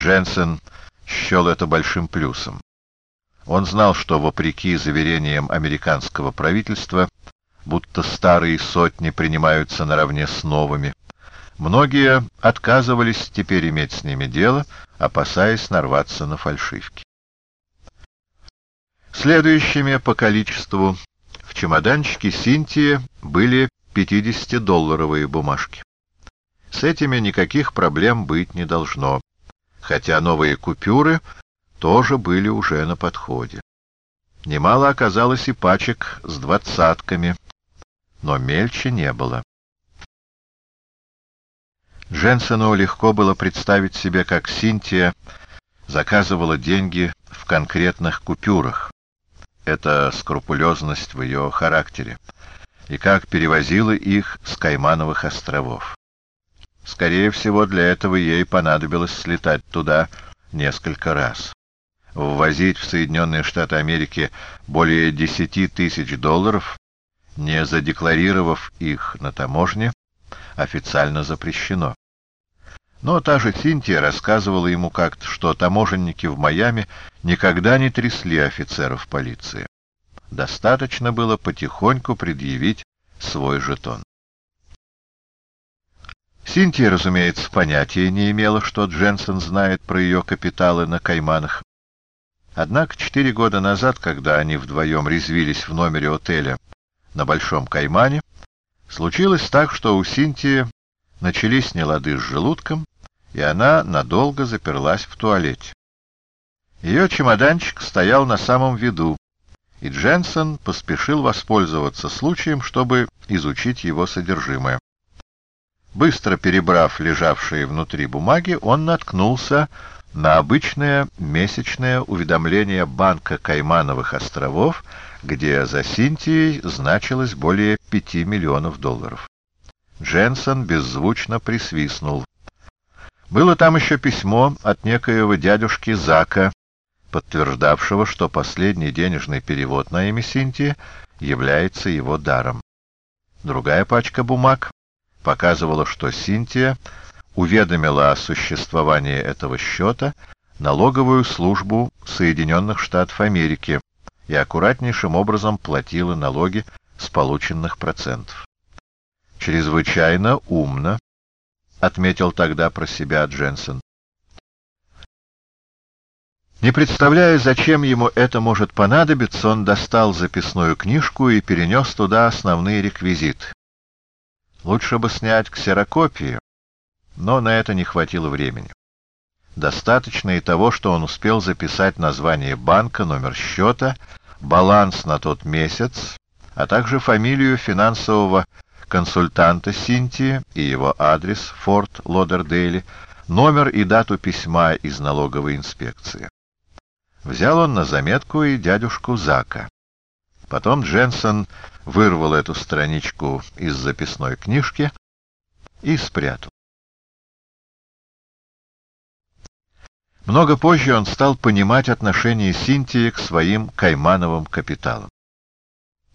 Дженсен счел это большим плюсом. Он знал, что, вопреки заверениям американского правительства, будто старые сотни принимаются наравне с новыми, многие отказывались теперь иметь с ними дело, опасаясь нарваться на фальшивки. Следующими по количеству в чемоданчике Синтии были 50-долларовые бумажки. С этими никаких проблем быть не должно, хотя новые купюры тоже были уже на подходе. Немало оказалось и пачек с двадцатками, но мельче не было. Дженсену легко было представить себе, как Синтия заказывала деньги в конкретных купюрах, это скрупулезность в ее характере, и как перевозила их с Каймановых островов. Скорее всего, для этого ей понадобилось слетать туда несколько раз. Ввозить в Соединенные Штаты Америки более 10 тысяч долларов, не задекларировав их на таможне, официально запрещено. Но та же Синтия рассказывала ему как-то, что таможенники в Майами никогда не трясли офицеров полиции. Достаточно было потихоньку предъявить свой жетон. Синтия, разумеется, понятия не имела, что Дженсен знает про ее капиталы на Кайманах. Однако четыре года назад, когда они вдвоем резвились в номере отеля на Большом Каймане, случилось так, что у Синтии начались нелады с желудком, и она надолго заперлась в туалете. Ее чемоданчик стоял на самом виду, и Дженсен поспешил воспользоваться случаем, чтобы изучить его содержимое. Быстро перебрав лежавшие внутри бумаги, он наткнулся на обычное месячное уведомление Банка Каймановых островов, где за Синтией значилось более пяти миллионов долларов. Дженсен беззвучно присвистнул. Было там еще письмо от некоего дядюшки Зака, подтверждавшего, что последний денежный перевод на имя Синтии является его даром. Другая пачка бумаг показывала, что Синтия уведомила о существовании этого счета налоговую службу Соединенных Штатов Америки и аккуратнейшим образом платила налоги с полученных процентов. Чрезвычайно умно, — отметил тогда про себя Дженсен. Не представляя, зачем ему это может понадобиться, он достал записную книжку и перенес туда основные реквизиты. Лучше бы снять ксерокопию, но на это не хватило времени. Достаточно и того, что он успел записать название банка, номер счета, баланс на тот месяц, а также фамилию финансового консультанта Синтии и его адрес Форт Лодердейли, номер и дату письма из налоговой инспекции. Взял он на заметку и дядюшку Зака. Потом Дженсон вырвал эту страничку из записной книжки и спрятал. Много позже он стал понимать отношение Синтии к своим каймановым капиталам.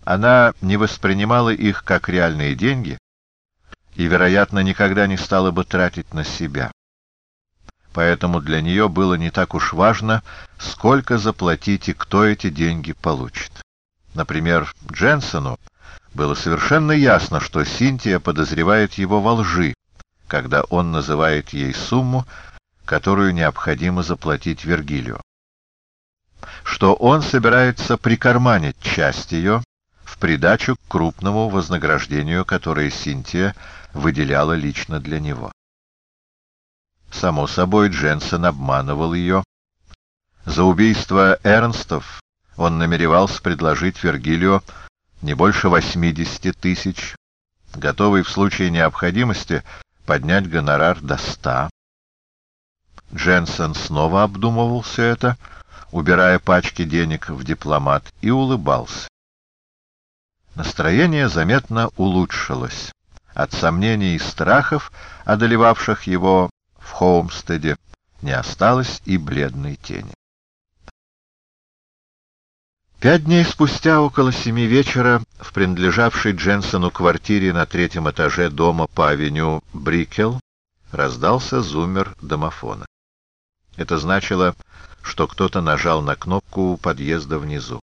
Она не воспринимала их как реальные деньги и, вероятно, никогда не стала бы тратить на себя. Поэтому для нее было не так уж важно, сколько заплатить и кто эти деньги получит. Например, Дженсону было совершенно ясно, что Синтия подозревает его во лжи, когда он называет ей сумму, которую необходимо заплатить Вергилию. Что он собирается прикарманить часть ее, в придачу к крупному вознаграждению, которое Синтия выделяла лично для него. Само собой, Дженсен обманывал ее. За убийство Эрнстов он намеревался предложить Вергилию не больше 80 тысяч, готовый в случае необходимости поднять гонорар до 100. Дженсен снова обдумывал все это, убирая пачки денег в дипломат, и улыбался. Настроение заметно улучшилось. От сомнений и страхов, одолевавших его в Хоумстеде, не осталось и бледной тени. Пять дней спустя, около семи вечера, в принадлежавшей Дженсону квартире на третьем этаже дома по авеню Брикел, раздался зумер домофона. Это значило, что кто-то нажал на кнопку у подъезда внизу.